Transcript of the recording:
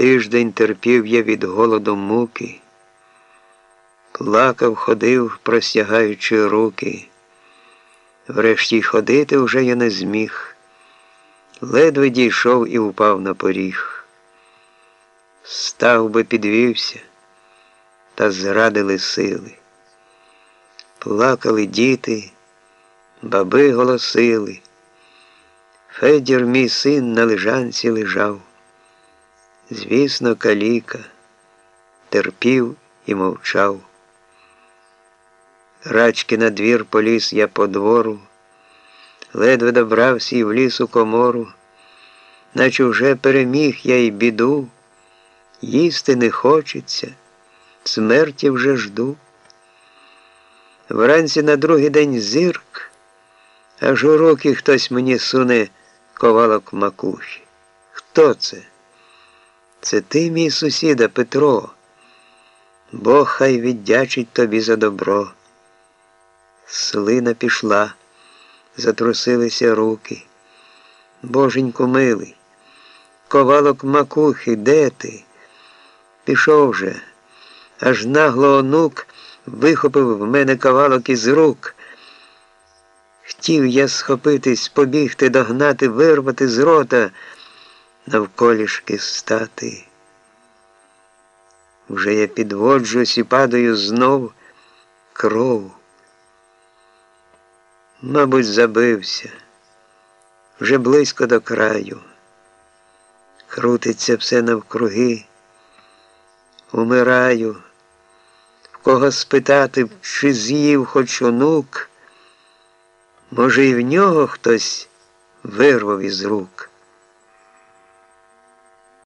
Тиждень терпів я від голоду муки, плакав, ходив, простягаючи руки. Врешті ходити вже я не зміг, ледве дійшов і упав на поріг. Став би підвівся, та зрадили сили. Плакали діти, баби голосили. Федір, мій син, на лежанці лежав. Звісно, каліка, терпів і мовчав. Рачки на двір поліз я по двору, ледве добрався і в лісу комору, наче вже переміг я й біду, їсти не хочеться, смерті вже жду. Вранці на другий день зирк, аж у руки хтось мені суне ковалок макухи. Хто це? Це ти, мій сусіда, Петро. Бог хай віддячить тобі за добро. Слина пішла, затрусилися руки. Боженьку милий, ковалок макухи, де ти? Пішов же, аж нагло онук вихопив в мене ковалок із рук. Хотів я схопитись, побігти, догнати, вирвати з рота, навколішки стати. Вже я підводжусь і падаю знов кров. Мабуть, забився, вже близько до краю. Крутиться все навкруги, умираю, в кого спитати, чи з'їв хоч онук. Може, і в нього хтось вирвав із рук.